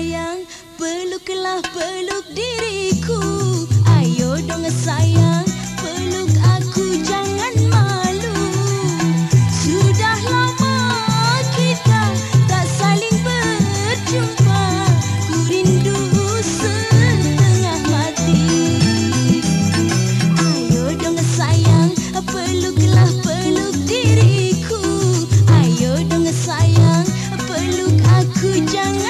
sayang Peluklah peluk diriku. Ayo dong sayang Peluk aku jangan malu. Sudah lama kita Tak saling berjumpa. Ku rindu setengah mati. Ayo dong sayang Peluklah peluk diriku. Ayo dong sayang Peluk aku jangan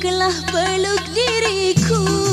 telah peluk diriku?